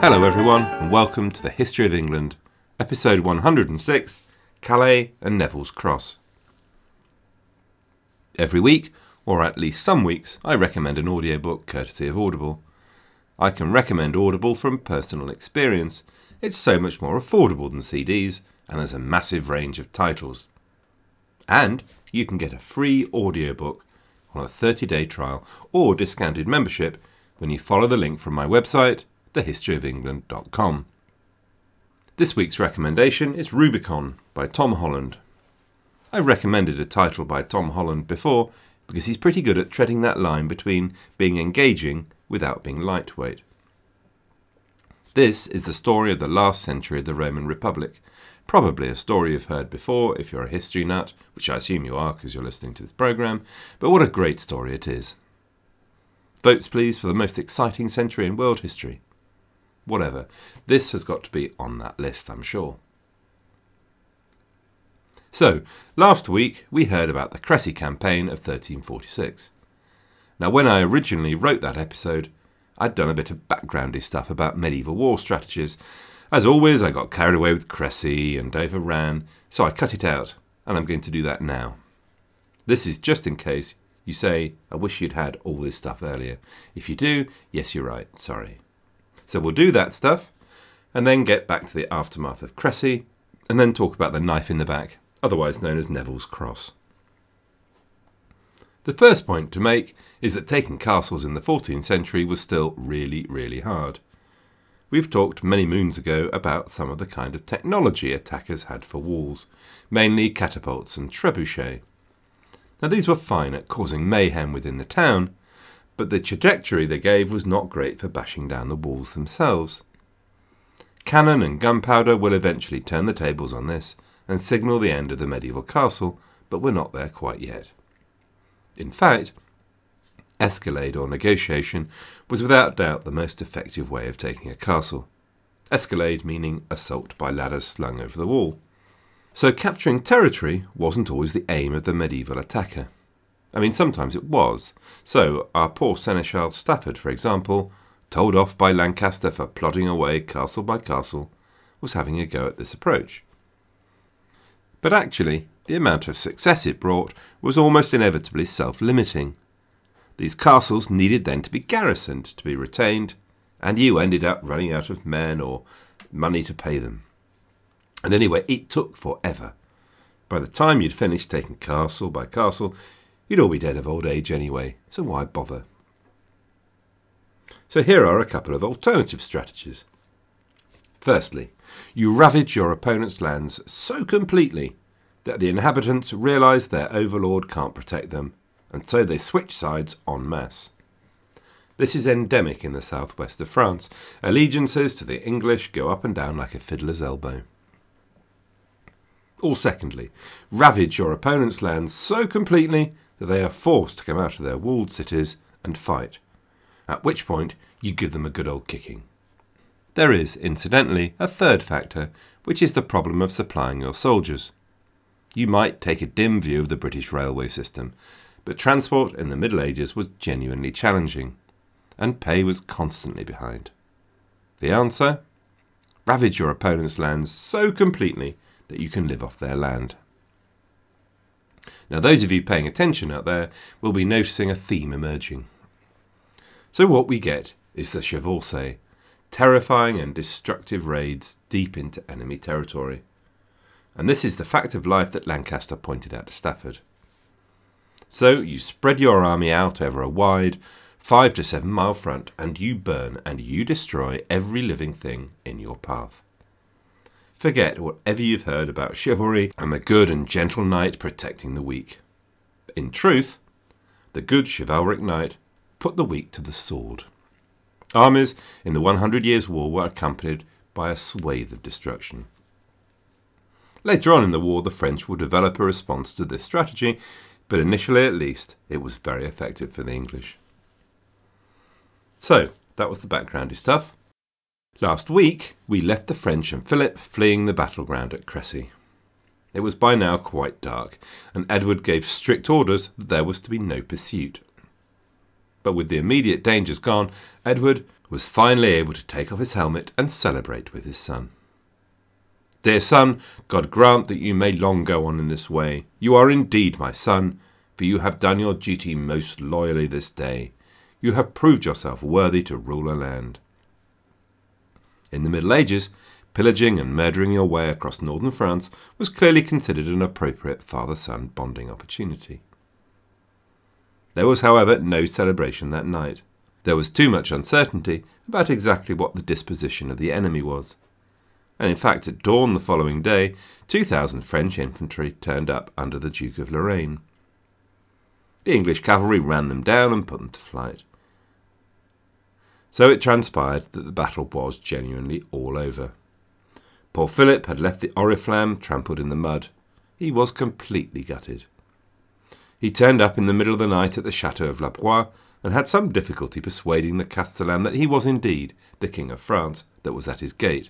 Hello, everyone, and welcome to the History of England, episode 106 Calais and Neville's Cross. Every week, or at least some weeks, I recommend an audiobook courtesy of Audible. I can recommend Audible from personal experience. It's so much more affordable than CDs, and there's a massive range of titles. And you can get a free audiobook on a 30 day trial or discounted membership when you follow the link from my website, thehistoryofengland.com. This week's recommendation is Rubicon by Tom Holland. I've recommended a title by Tom Holland before because he's pretty good at treading that line between being engaging without being lightweight. This is the story of the last century of the Roman Republic, Probably a story you've heard before if you're a history nut, which I assume you are because you're listening to this programme, but what a great story it is. Votes, please, for the most exciting century in world history. Whatever. This has got to be on that list, I'm sure. So, last week we heard about the Cressy campaign of 1346. Now, when I originally wrote that episode, I'd done a bit of backgroundy stuff about medieval war strategies, as always, I got carried away with Cressy and overran, so I cut it out, and I'm going to do that now. This is just in case you say, I wish you'd had all this stuff earlier. If you do, yes, you're right, sorry. So we'll do that stuff, and then get back to the aftermath of Cressy and then talk about the knife in the back, otherwise known as Neville's Cross. The first point to make is that taking castles in the 14th century was still really, really hard. We've talked many moons ago about some of the kind of technology attackers had for walls, mainly catapults and trebuchets. Now, these were fine at causing mayhem within the town, but the trajectory they gave was not great for bashing down the walls themselves. Cannon and gunpowder will eventually turn the tables on this and signal the end of the medieval castle, but we're not there quite yet. In fact, Escalade or negotiation was without doubt the most effective way of taking a castle. Escalade meaning assault by ladders slung over the wall. So capturing territory wasn't always the aim of the medieval attacker. I mean, sometimes it was. So our poor Seneschal Stafford, for example, told off by Lancaster for plodding away castle by castle, was having a go at this approach. But actually, the amount of success it brought was almost inevitably self limiting. These castles needed then to be garrisoned, to be retained, and you ended up running out of men or money to pay them. And anyway, it took forever. By the time you'd finished taking castle by castle, you'd all be dead of old age anyway, so why bother? So here are a couple of alternative strategies. Firstly, you ravage your opponent's lands so completely that the inhabitants realise their overlord can't protect them and so they switch sides en masse. This is endemic in the southwest of France. Allegiances to the English go up and down like a fiddler's elbow. Or secondly, ravage your opponent's lands so completely that they are forced to come out of their walled cities and fight, at which point you give them a good old kicking. There is, incidentally, a third factor, which is the problem of supplying your soldiers. You might take a dim view of the British railway system but transport in the Middle Ages was genuinely challenging, and pay was constantly behind. The answer? Ravage your opponent's lands so completely that you can live off their land. Now, those of you paying attention out there will be noticing a theme emerging. So, what we get is the chevauchée, terrifying and destructive raids deep into enemy territory. And this is the fact of life that Lancaster pointed out to Stafford. So you spread your army out over a wide, five to seven mile front, and you burn and you destroy every living thing in your path. Forget whatever you've heard about chivalry and the good and gentle knight protecting the weak. In truth, the good chivalric knight put the weak to the sword. Armies in the 100 Years' War were accompanied by a swathe of destruction. Later on in the war, the French will develop a response to this strategy but initially at least, it was very effective for the English. So, that was the backgroundy stuff. Last week, we left the French and Philip fleeing the battleground at Cressy. It was by now quite dark, and Edward gave strict orders that there was to be no pursuit. But with the immediate dangers gone, Edward was finally able to take off his helmet and celebrate with his son. Dear son, God grant that you may long go on in this way. You are indeed my son, for you have done your duty most loyally this day. You have proved yourself worthy to rule a land. In the Middle Ages, pillaging and murdering your way across northern France was clearly considered an appropriate father son bonding opportunity. There was, however, no celebration that night. There was too much uncertainty about exactly what the disposition of the enemy was. And in fact, at dawn the following day, 2,000 French infantry turned up under the Duke of Lorraine. The English cavalry ran them down and put them to flight. So it transpired that the battle was genuinely all over. Poor Philip had left the Oriflamme trampled in the mud. He was completely gutted. He turned up in the middle of the night at the chateau of La Broye and had some difficulty persuading the Castellan that he was indeed the King of France that was at his gate.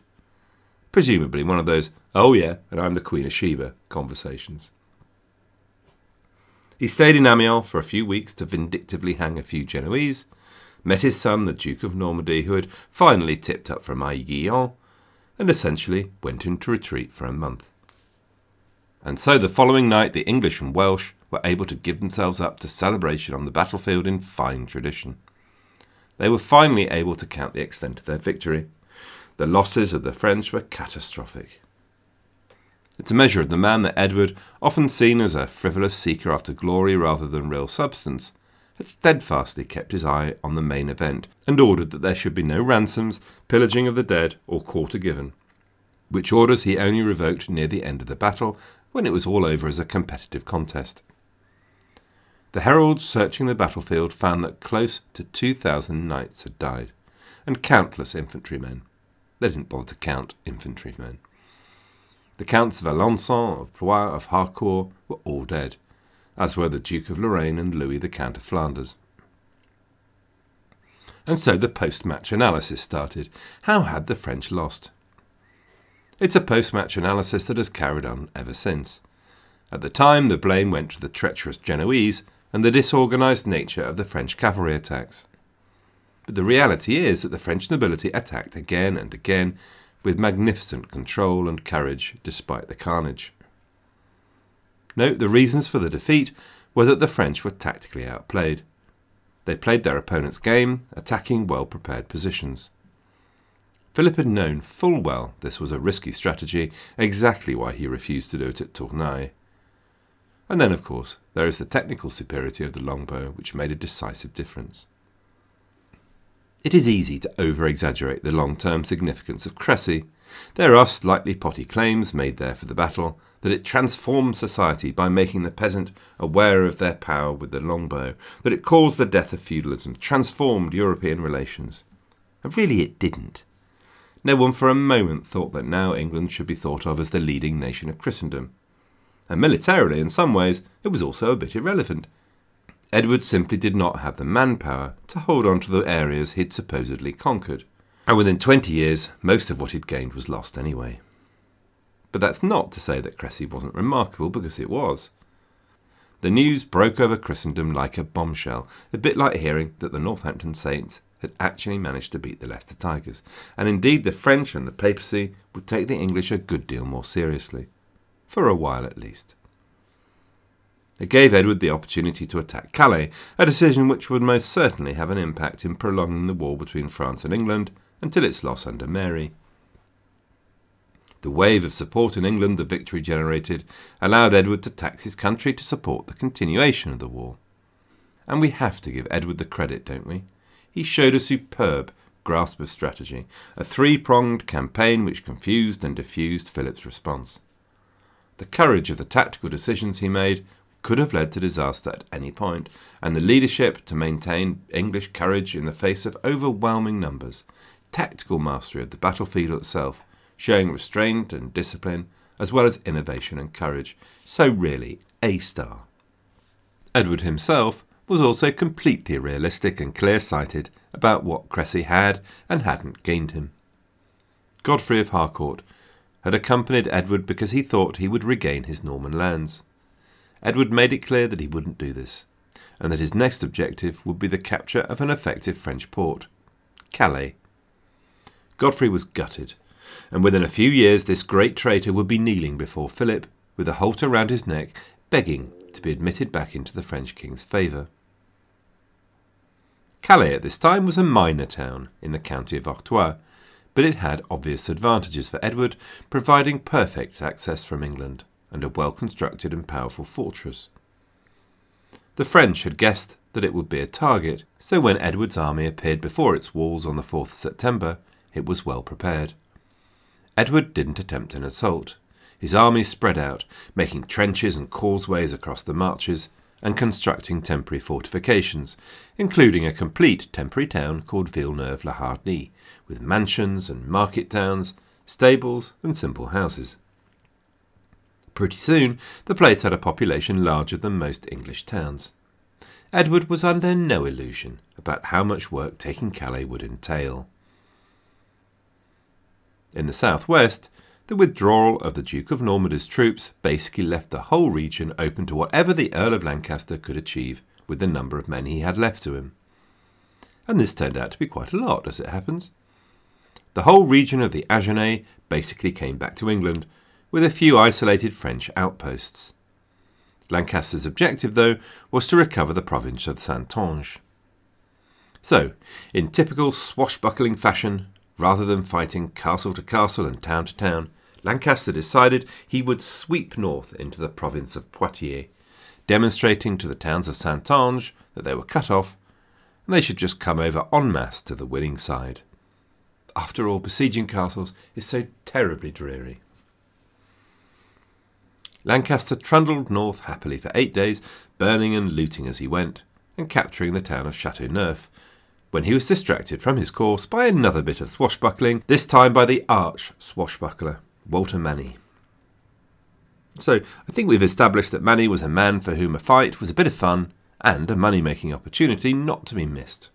Presumably one of those, oh yeah, and I'm the Queen of Sheba conversations. He stayed in Amiens for a few weeks to vindictively hang a few Genoese, met his son, the Duke of Normandy, who had finally tipped up from Aiguillon, and essentially went into retreat for a month. And so the following night the English and Welsh were able to give themselves up to celebration on the battlefield in fine tradition. They were finally able to count the extent of their victory. The losses of the French were catastrophic. It's a measure of the man that Edward, often seen as a frivolous seeker after glory rather than real substance, had steadfastly kept his eye on the main event and ordered that there should be no ransoms, pillaging of the dead, or quarter given, which orders he only revoked near the end of the battle when it was all over as a competitive contest. The heralds searching the battlefield found that close to 2,000 knights had died, and countless infantrymen. They didn't bother to count infantrymen. The Counts of Alençon, of Blois, of Harcourt were all dead, as were the Duke of Lorraine and Louis the Count of Flanders. And so the post match analysis started. How had the French lost? It's a post match analysis that has carried on ever since. At the time, the blame went to the treacherous Genoese and the disorganized nature of the French cavalry attacks. But the reality is that the French nobility attacked again and again with magnificent control and courage despite the carnage. Note the reasons for the defeat were that the French were tactically outplayed. They played their opponent's game, attacking well prepared positions. Philip had known full well this was a risky strategy, exactly why he refused to do it at Tournai. And then, of course, there is the technical superiority of the longbow, which made a decisive difference. It is easy to over exaggerate the long term significance of Crécy. There are slightly potty claims made there for the battle that it transformed society by making the peasant aware of their power with the longbow, that it caused the death of feudalism, transformed European relations. And really, it didn't. No one for a moment thought that now England should be thought of as the leading nation of Christendom. And militarily, in some ways, it was also a bit irrelevant. Edward simply did not have the manpower to hold on to the areas he'd supposedly conquered. And within 20 years, most of what he'd gained was lost anyway. But that's not to say that Cressy wasn't remarkable, because it was. The news broke over Christendom like a bombshell, a bit like hearing that the Northampton Saints had actually managed to beat the Leicester Tigers, and indeed the French and the papacy would take the English a good deal more seriously, for a while at least. It gave Edward the opportunity to attack Calais, a decision which would most certainly have an impact in prolonging the war between France and England until its loss under Mary. The wave of support in England the victory generated allowed Edward to tax his country to support the continuation of the war. And we have to give Edward the credit, don't we? he showed a superb grasp of strategy, a three pronged campaign which confused and diffused Philip's response. The courage of the tactical decisions he made could have led to disaster at any point, and the leadership to maintain English courage in the face of overwhelming numbers, tactical mastery of the battlefield itself, showing restraint and discipline, as well as innovation and courage. So, really, a star. Edward himself was also completely realistic and clear sighted about what Cressy had and hadn't gained him. Godfrey of Harcourt had accompanied Edward because he thought he would regain his Norman lands. Edward made it clear that he wouldn't do this, and that his next objective would be the capture of an effective French port. Calais. Godfrey was gutted, and within a few years this great traitor would be kneeling before Philip with a halter round his neck, begging to be admitted back into the French king's favour. Calais at this time was a minor town in the county of Artois, but it had obvious advantages for Edward, providing perfect access from England and a well constructed and powerful fortress. The French had guessed that it would be a target, so when Edward's army appeared before its walls on the 4th of September, it was well prepared. Edward didn't attempt an assault. His army spread out, making trenches and causeways across the marches, and constructing temporary fortifications, including a complete temporary town called Villeneuve-la-Hardie, with mansions and market towns, stables, and simple houses. Pretty soon, the place had a population larger than most English towns. Edward was under no illusion about how much work taking Calais would entail. In the southwest, the withdrawal of the Duke of Normandy's troops basically left the whole region open to whatever the Earl of Lancaster could achieve with the number of men he had left to him. And this turned out to be quite a lot, as it happens. The whole region of the Agenais basically came back to England, with a few isolated French outposts. Lancaster's objective, though, was to recover the province of Saintonge. So, in typical swashbuckling fashion, rather than fighting castle to castle and town to town, Lancaster decided he would sweep north into the province of Poitiers, demonstrating to the towns of Saintonge that they were cut off and they should just come over en masse to the winning side. After all, besieging castles is so terribly dreary. Lancaster trundled north happily for eight days, burning and looting as he went, and capturing the town of Chateauneuf, when he was distracted from his course by another bit of swashbuckling, this time by the arch swashbuckler, Walter Manny. So, I think we've established that Manny was a man for whom a fight was a bit of fun and a money making opportunity not to be missed.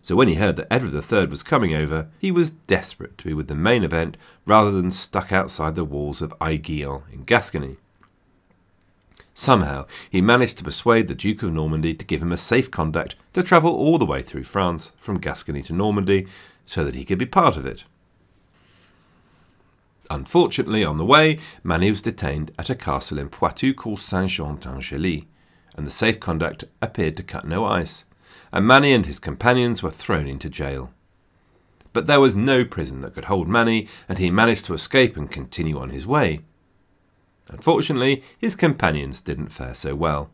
So, when he heard that Edward III was coming over, he was desperate to be with the main event rather than stuck outside the walls of Aiguillon in Gascony. Somehow, he managed to persuade the Duke of Normandy to give him a safe conduct to travel all the way through France from Gascony to Normandy so that he could be part of it. Unfortunately, on the way, Manny was detained at a castle in Poitou called Saint Jean d'Angely, and the safe conduct appeared to cut no ice, and Manny and his companions were thrown into jail. But there was no prison that could hold Manny, and he managed to escape and continue on his way. Unfortunately, his companions didn't fare so well,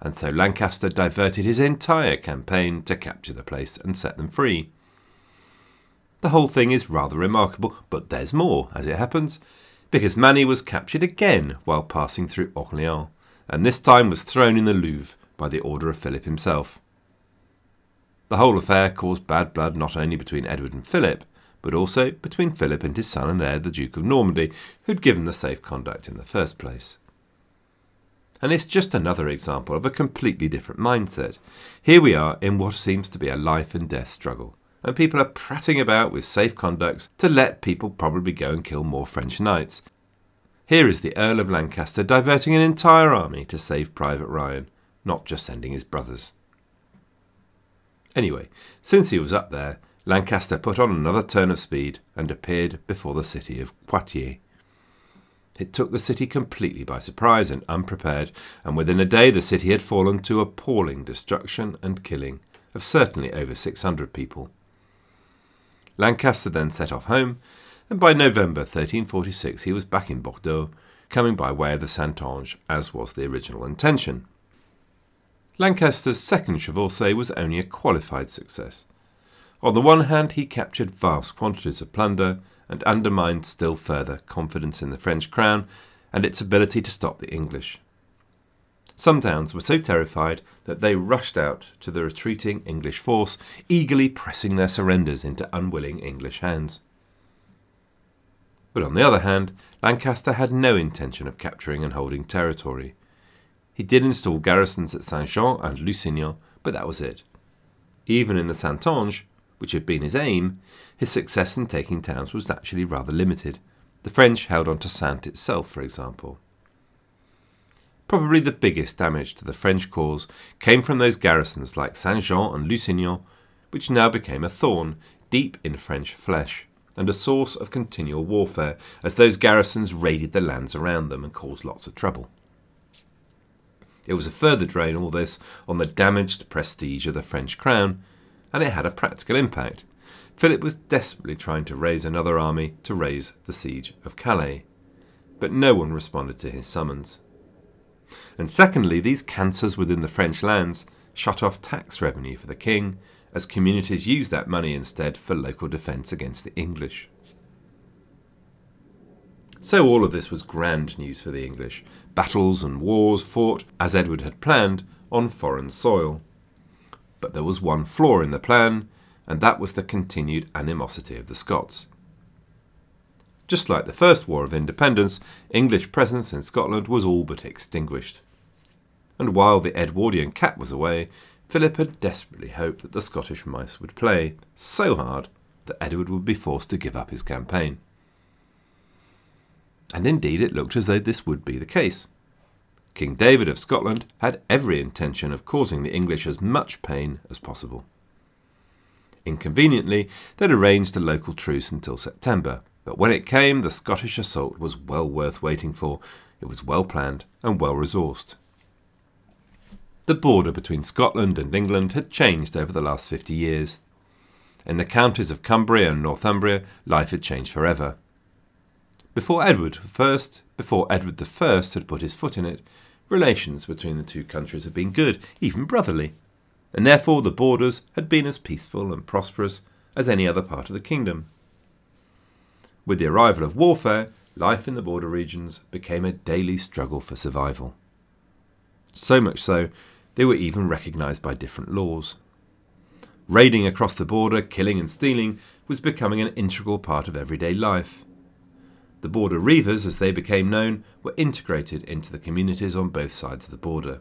and so Lancaster diverted his entire campaign to capture the place and set them free. The whole thing is rather remarkable, but there's more, as it happens, because Manny was captured again while passing through Orleans, and this time was thrown in the Louvre by the order of Philip himself. The whole affair caused bad blood not only between Edward and Philip, but also between Philip and his son and heir, the Duke of Normandy, who'd given the safe conduct in the first place. And it's just another example of a completely different mindset. Here we are in what seems to be a life and death struggle, and people are prattling about with safe conducts to let people probably go and kill more French knights. Here is the Earl of Lancaster diverting an entire army to save Private Ryan, not just sending his brothers. Anyway, since he was up there, Lancaster put on another turn of speed and appeared before the city of Poitiers. It took the city completely by surprise and unprepared, and within a day the city had fallen to appalling destruction and killing of certainly over 600 people. Lancaster then set off home, and by November 1346 he was back in Bordeaux, coming by way of the Saintonge, as was the original intention. Lancaster's second chevauchée was only a qualified success. On the one hand, he captured vast quantities of plunder and undermined still further confidence in the French crown and its ability to stop the English. Some towns were so terrified that they rushed out to the retreating English force, eagerly pressing their surrenders into unwilling English hands. But on the other hand, Lancaster had no intention of capturing and holding territory. He did install garrisons at Saint Jean and Lusignan, but that was it. Even in the Saintonge, which had been his aim, his success in taking towns was actually rather limited. The French held on to Saintes itself, for example. Probably the biggest damage to the French cause came from those garrisons like Saint Jean and Lusignan, which now became a thorn, deep in French flesh and a source of continual warfare as those garrisons raided the lands around them and caused lots of trouble. It was a further drain, all this, on the damaged prestige of the French crown, and it had a practical impact. Philip was desperately trying to raise another army to raise the siege of Calais, but no one responded to his summons. And secondly, these cancers within the French lands shut off tax revenue for the king as communities used that money instead for local defence against the English. So all of this was grand news for the English. Battles and wars fought, as Edward had planned, on foreign soil. But there was one flaw in the plan, and that was the continued animosity of the Scots. Just like the First War of Independence, English presence in Scotland was all but extinguished. And while the Edwardian cat was away, Philip had desperately hoped that the Scottish mice would play so hard that Edward would be forced to give up his campaign. And indeed, it looked as though this would be the case. King David of Scotland had every intention of causing the English as much pain as possible. Inconveniently, they'd arranged a local truce until September, but when it came, the Scottish assault was well worth waiting for. It was well planned and well resourced. The border between Scotland and England had changed over the last fifty years. In the counties of Cumbria and Northumbria, life had changed forever. Before Edward I, before Edward I had put his foot in it, relations between the two countries had been good, even brotherly, and therefore the borders had been as peaceful and prosperous as any other part of the kingdom. With the arrival of warfare, life in the border regions became a daily struggle for survival. So much so they were even recognised by different laws. Raiding across the border, killing and stealing, was becoming an integral part of everyday life. The border reivers, as they became known, were integrated into the communities on both sides of the border.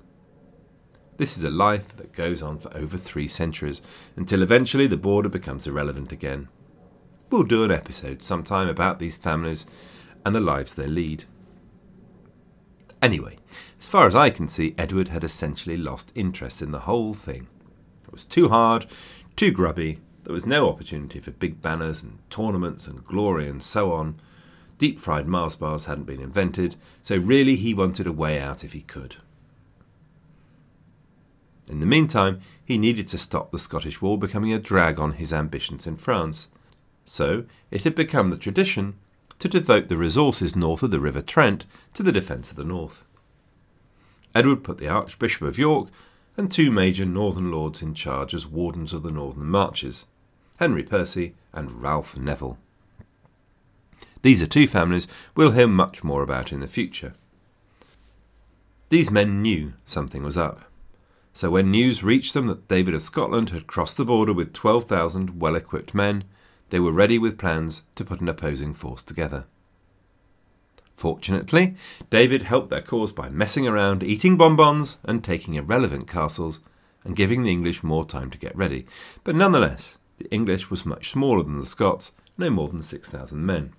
This is a life that goes on for over three centuries, until eventually the border becomes irrelevant again. We'll do an episode sometime about these families and the lives they lead. Anyway, as far as I can see, Edward had essentially lost interest in the whole thing. It was too hard, too grubby, there was no opportunity for big banners and tournaments and glory and so on. Deep fried Mars bars hadn't been invented, so really he wanted a way out if he could. In the meantime, he needed to stop the Scottish War becoming a drag on his ambitions in France. So it had become the tradition to devote the resources north of the River Trent to the defence of the north. Edward put the Archbishop of York and two major northern lords in charge as wardens of the northern marches Henry Percy and Ralph Neville. These are two families we'll hear much more about in the future. These men knew something was up. So when news reached them that David of Scotland had crossed the border with 12,000 well equipped men, they were ready with plans to put an opposing force together. Fortunately, David helped their cause by messing around, eating bonbons, and taking irrelevant castles, and giving the English more time to get ready. But nonetheless, the English was much smaller than the Scots, no more than 6,000 men.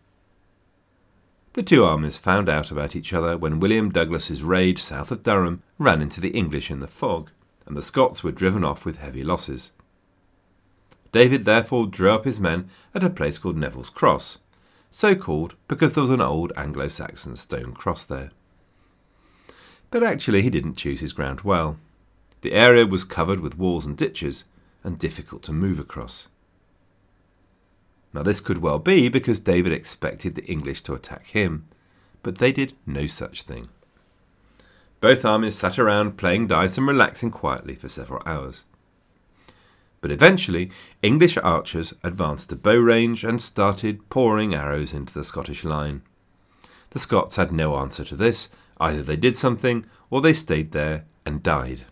The two armies found out about each other when William Douglas's raid south of Durham ran into the English in the fog, and the Scots were driven off with heavy losses. David therefore drew up his men at a place called Neville's Cross, so called because there was an old Anglo Saxon stone cross there. But actually, he didn't choose his ground well. The area was covered with walls and ditches, and difficult to move across. Now, this could well be because David expected the English to attack him, but they did no such thing. Both armies sat around playing dice and relaxing quietly for several hours. But eventually, English archers advanced to bow range and started pouring arrows into the Scottish line. The Scots had no answer to this. Either they did something, or they stayed there and died.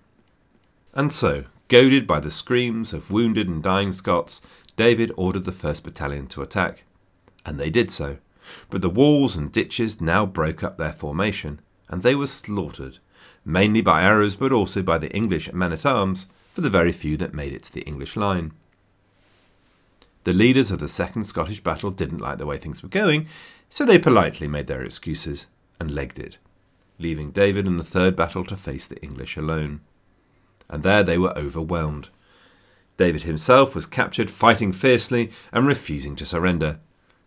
And so, goaded by the screams of wounded and dying Scots, David ordered the 1st Battalion to attack. And they did so. But the walls and ditches now broke up their formation, and they were slaughtered, mainly by arrows but also by the English men at arms, for the very few that made it to the English line. The leaders of the Second Scottish battle didn't like the way things were going, so they politely made their excuses and legged it, leaving David and the Third Battle to face the English alone. And there they were overwhelmed. David himself was captured fighting fiercely and refusing to surrender.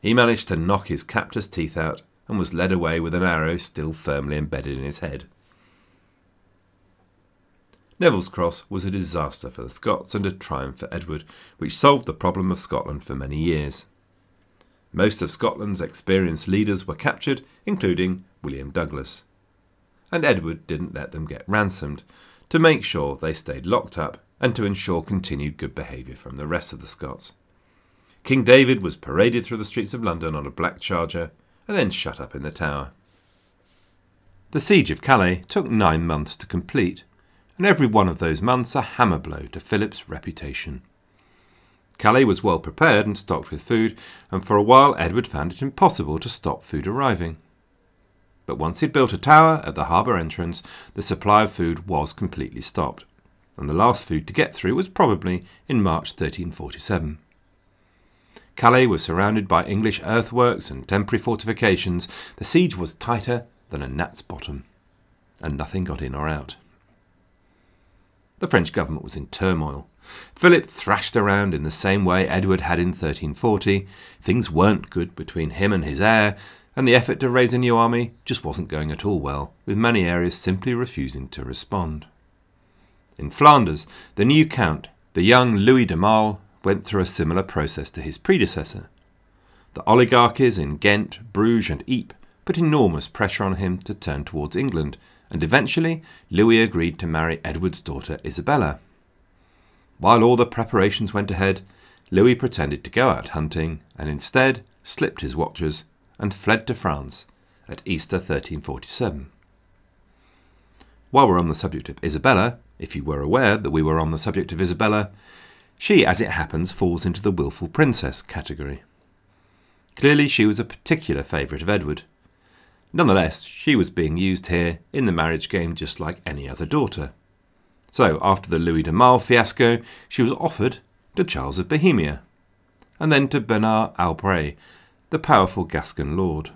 He managed to knock his captor's teeth out and was led away with an arrow still firmly embedded in his head. Neville's Cross was a disaster for the Scots and a triumph for Edward, which solved the problem of Scotland for many years. Most of Scotland's experienced leaders were captured, including William Douglas. And Edward didn't let them get ransomed, to make sure they stayed locked up and to ensure continued good behaviour from the rest of the Scots. King David was paraded through the streets of London on a black charger and then shut up in the tower. The siege of Calais took nine months to complete, and every one of those months a hammer blow to Philip's reputation. Calais was well prepared and stocked with food, and for a while Edward found it impossible to stop food arriving. But once he'd built a tower at the harbour entrance, the supply of food was completely stopped, and the last food to get through was probably in March 1347. Calais was surrounded by English earthworks and temporary fortifications. The siege was tighter than a gnat's bottom, and nothing got in or out. The French government was in turmoil. Philip thrashed around in the same way Edward had in 1340. Things weren't good between him and his heir, and the effort to raise a new army just wasn't going at all well, with many areas simply refusing to respond. In Flanders, the new count, the young Louis de Male, went through a similar process to his predecessor. The oligarchies in Ghent, Bruges, and Ypres put enormous pressure on him to turn towards England, and eventually Louis agreed to marry Edward's daughter Isabella. While all the preparations went ahead, Louis pretended to go out hunting and instead slipped his watches and fled to France at Easter 1347. While we're on the subject of Isabella, if you were aware that we were on the subject of Isabella, she, as it happens, falls into the wilful princess category. Clearly, she was a particular favourite of Edward, Nonetheless, she was being used here in the marriage game just like any other daughter. So, after the Louis de Male fiasco, she was offered to Charles of Bohemia, and then to Bernard Albret, the powerful Gascon lord.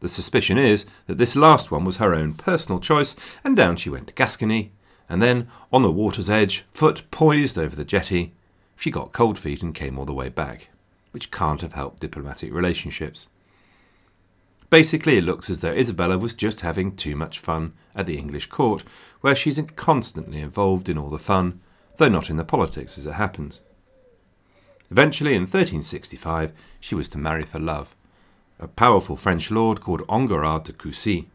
The suspicion is that this last one was her own personal choice, and down she went to Gascony, and then, on the water's edge, foot poised over the jetty, she got cold feet and came all the way back, which can't have helped diplomatic relationships. Basically, it looks as though Isabella was just having too much fun at the English court, where she's constantly involved in all the fun, though not in the politics as it happens. Eventually, in 1365, she was to marry for love, a powerful French lord called Enguerrand de Coucy.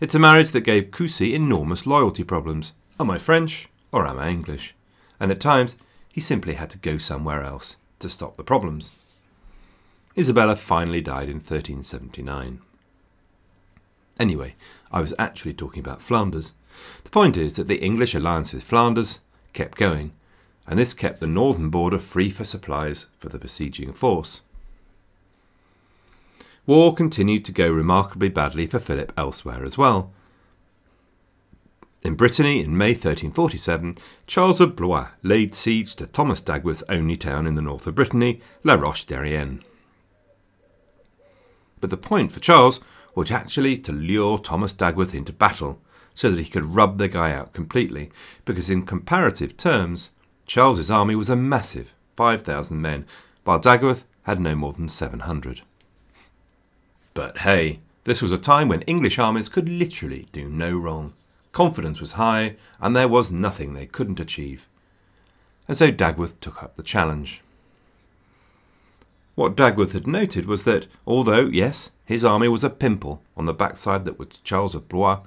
It's a marriage that gave Coucy enormous loyalty problems. Am I French or am I English? And at times, he simply had to go somewhere else to stop the problems. Isabella finally died in 1379. Anyway, I was actually talking about Flanders. The point is that the English alliance with Flanders kept going, and this kept the northern border free for supplies for the besieging force. War continued to go remarkably badly for Philip elsewhere as well. In Brittany, in May 1347, Charles of Blois laid siege to Thomas Dagworth's only town in the north of Brittany, La Roche-Derrien. But the point for Charles was actually to lure Thomas Dagworth into battle so that he could rub the guy out completely, because in comparative terms, Charles's army was a massive 5,000 men, while Dagworth had no more than 700. But hey, this was a time when English armies could literally do no wrong. Confidence was high, and there was nothing they couldn't achieve. And so Dagworth took up the challenge. What Dagworth had noted was that, although, yes, his army was a pimple on the backside that was Charles of Blois,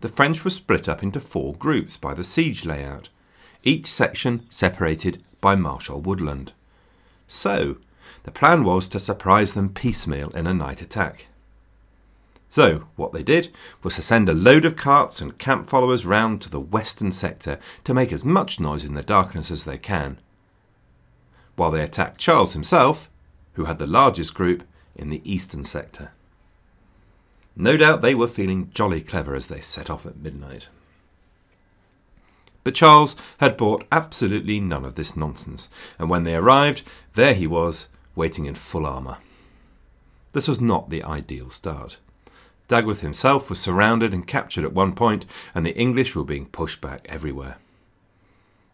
the French were split up into four groups by the siege layout, each section separated by marshal woodland. So, the plan was to surprise them piecemeal in a night attack. So, what they did was to send a load of carts and camp followers round to the western sector to make as much noise in the darkness as they can. While they attacked Charles himself, who had the largest group in the eastern sector. No doubt they were feeling jolly clever as they set off at midnight. But Charles had bought absolutely none of this nonsense, and when they arrived, there he was, waiting in full armour. This was not the ideal start. Dagworth himself was surrounded and captured at one point, and the English were being pushed back everywhere.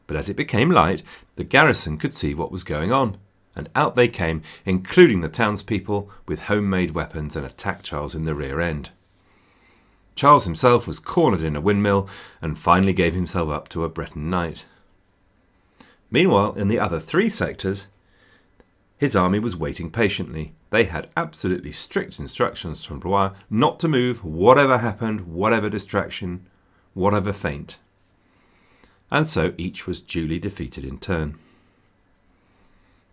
But as it became light, the garrison could see what was going on, and out they came, including the townspeople, with homemade weapons and attacked Charles in the rear end. Charles himself was cornered in a windmill and finally gave himself up to a Breton knight. Meanwhile, in the other three sectors, his army was waiting patiently. They had absolutely strict instructions from Blois not to move, whatever happened, whatever distraction, whatever feint. And so each was duly defeated in turn.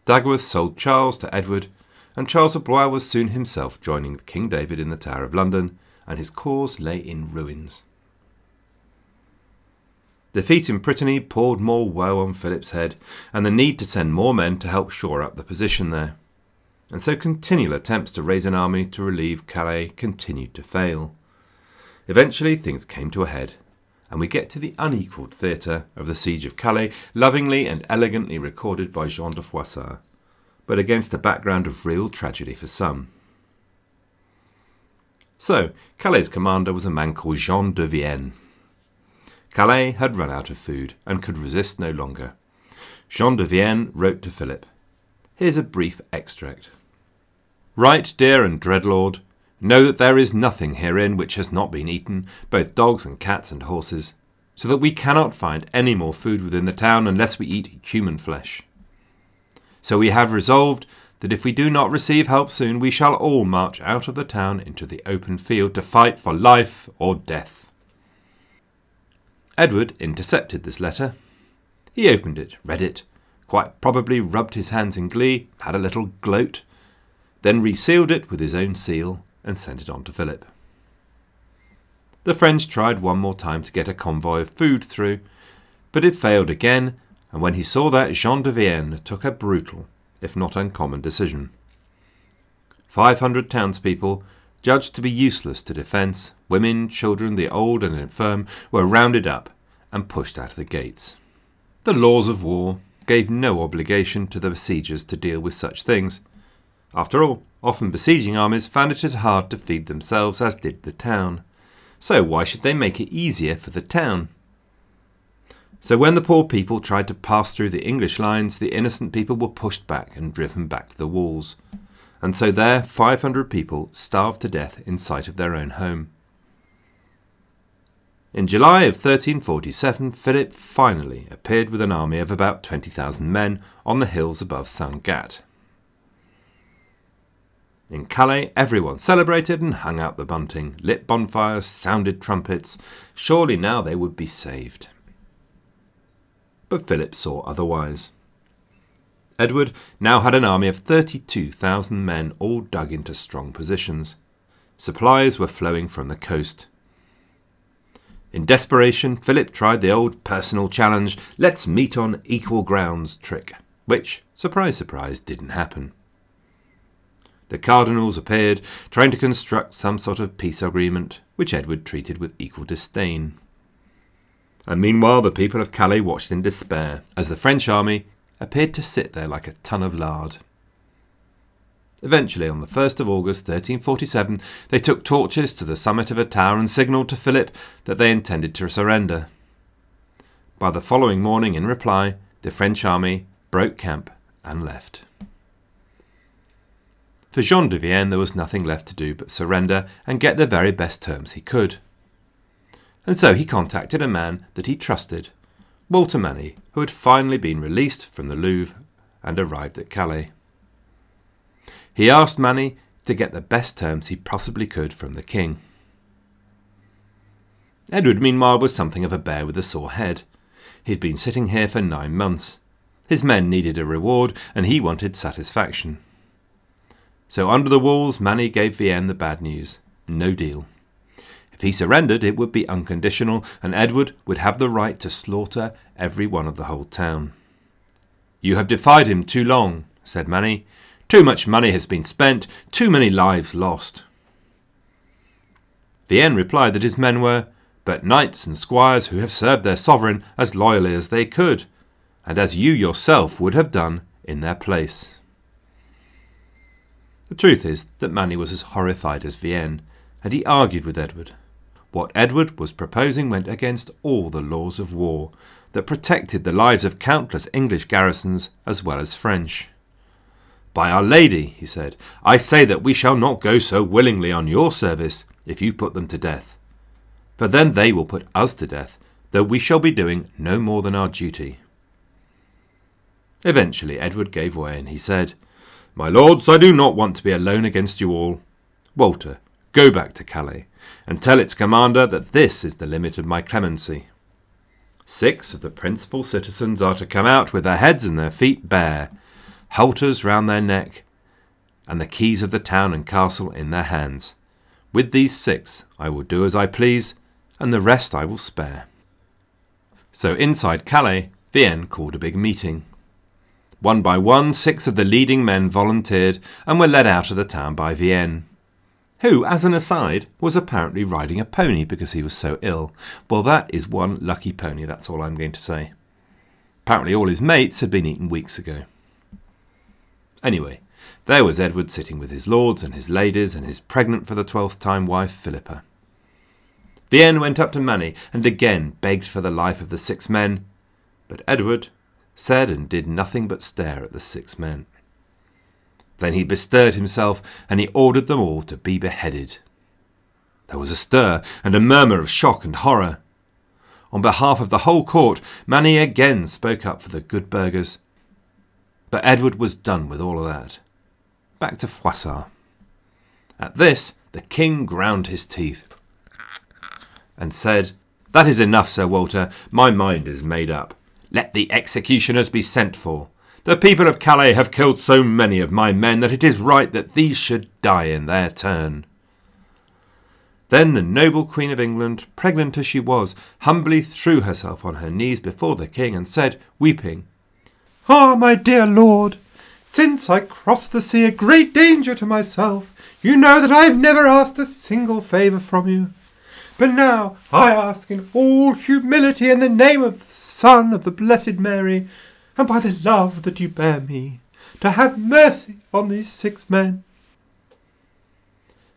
Dagworth sold Charles to Edward, and Charles of Blois was soon himself joining King David in the Tower of London, and his cause lay in ruins. Defeat in Brittany poured more woe on Philip's head, and the need to send more men to help shore up the position there. And so continual attempts to raise an army to relieve Calais continued to fail. Eventually things came to a head, and we get to the unequalled theatre of the Siege of Calais, lovingly and elegantly recorded by Jean de Froissart, but against a background of real tragedy for some. So, Calais' commander was a man called Jean de Vienne. Calais had run out of food and could resist no longer. Jean de Vienne wrote to Philip. Here's a brief extract. Right, dear and dread lord, know that there is nothing herein which has not been eaten, both dogs and cats and horses, so that we cannot find any more food within the town unless we eat human flesh. So we have resolved that if we do not receive help soon, we shall all march out of the town into the open field to fight for life or death. Edward intercepted this letter. He opened it, read it, quite probably rubbed his hands in glee, had a little gloat, then resealed it with his own seal and sent it on to Philip. The French tried one more time to get a convoy of food through, but it failed again, and when he saw that, Jean de Vienne took a brutal, if not uncommon, decision. Five hundred townspeople judged to be useless to defence, women, children, the old and infirm, were rounded up and pushed out of the gates. The laws of war gave no obligation to the besiegers to deal with such things. After all, often besieging armies found it as hard to feed themselves as did the town. So why should they make it easier for the town? So when the poor people tried to pass through the English lines, the innocent people were pushed back and driven back to the walls and so there 500 people starved to death in sight of their own home. In July of 1347, Philip finally appeared with an army of about 20,000 men on the hills above Sangatte. In Calais, everyone celebrated and hung out the bunting, lit bonfires, sounded trumpets. Surely now they would be saved. But Philip saw otherwise. Edward now had an army of 32,000 men all dug into strong positions. Supplies were flowing from the coast. In desperation, Philip tried the old personal challenge, let's meet on equal grounds trick, which, surprise, surprise, didn't happen. The cardinals appeared, trying to construct some sort of peace agreement, which Edward treated with equal disdain. And meanwhile, the people of Calais watched in despair as the French army appeared to sit there like a ton of lard. Eventually, on the 1st of August 1347, they took torches to the summit of a tower and signalled to Philip that they intended to surrender. By the following morning, in reply, the French army broke camp and left. For Jean de Vienne, there was nothing left to do but surrender and get the very best terms he could. And so he contacted a man that he trusted Walter Manny, who had finally been released from the Louvre and arrived at Calais. He asked Manny to get the best terms he possibly could from the king. Edward, meanwhile, was something of a bear with a sore head. He had been sitting here for nine months. His men needed a reward, and he wanted satisfaction. So under the walls, Manny gave Vienne the bad news no deal. If he surrendered, it would be unconditional, and Edward would have the right to slaughter every one of the whole town. You have defied him too long, said Manny. Too much money has been spent, too many lives lost. Vienne replied that his men were but knights and squires who have served their sovereign as loyally as they could, and as you yourself would have done in their place. The truth is that Manny was as horrified as Vienne, and he argued with Edward what Edward was proposing went against all the laws of war that protected the lives of countless English garrisons as well as French. By Our Lady, he said, I say that we shall not go so willingly on your service if you put them to death. For then they will put us to death, though we shall be doing no more than our duty. Eventually Edward gave way, and he said, My lords, I do not want to be alone against you all. Walter, go back to Calais, and tell its commander that this is the limit of my clemency. Six of the principal citizens are to come out with their heads and their feet bare, halters round their neck, and the keys of the town and castle in their hands. With these six I will do as I please, and the rest I will spare. So inside Calais, Vienne called a big meeting. One by one, six of the leading men volunteered and were led out of the town by Vienne who, as an aside, was apparently riding a pony because he was so ill. Well, that is one lucky pony, that's all I'm going to say. Apparently, all his mates had been eaten weeks ago. Anyway, there was Edward sitting with his lords and his ladies and his pregnant for the twelfth time wife, Philippa. Vienne went up to Manny and again begged for the life of the six men, but Edward said and did nothing but stare at the six men. Then he bestirred himself, and he ordered them all to be beheaded. There was a stir and a murmur of shock and horror. On behalf of the whole court, Manny again spoke up for the good burghers. But Edward was done with all of that. Back to Froissart. At this, the king ground his teeth and said, That is enough, Sir Walter. My mind is made up. Let the executioners be sent for. The people of Calais have killed so many of my men that it is right that these should die in their turn. Then the noble Queen of England, pregnant as she was, humbly threw herself on her knees before the king and said, weeping, Ah, my dear lord, since I crossed the sea a great danger to myself, you know that I have never asked a single favour from you. But now I ask in all humility in the name of the Son of the Blessed Mary and by the love that you bear me, to have mercy on these six men.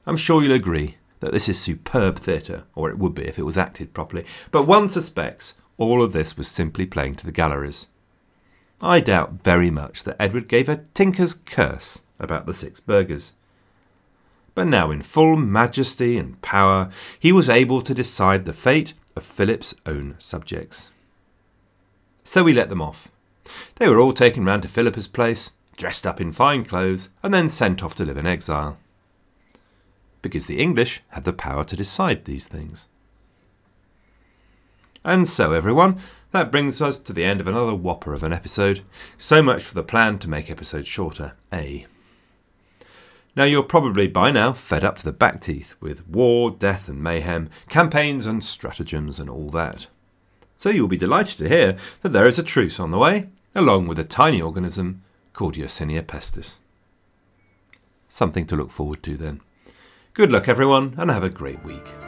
I'm sure you'll agree that this is superb theatre, or it would be if it was acted properly, but one suspects all of this was simply playing to the galleries. I doubt very much that Edward gave a tinker's curse about the six burghers. But now, in full majesty and power, he was able to decide the fate of Philip's own subjects. So he let them off, they were all taken round to Philippa's place, dressed up in fine clothes, and then sent off to live in exile. Because the English had the power to decide these things. And so, everyone, that brings us to the end of another whopper of an episode. So much for the plan to make episodes shorter, A. Now, you're probably by now fed up to the back teeth with war, death, and mayhem, campaigns and stratagems, and all that. So you'll be delighted to hear that there is a truce on the way, along with a tiny organism called Yersinia pestis. Something to look forward to then. Good luck, everyone, and have a great week.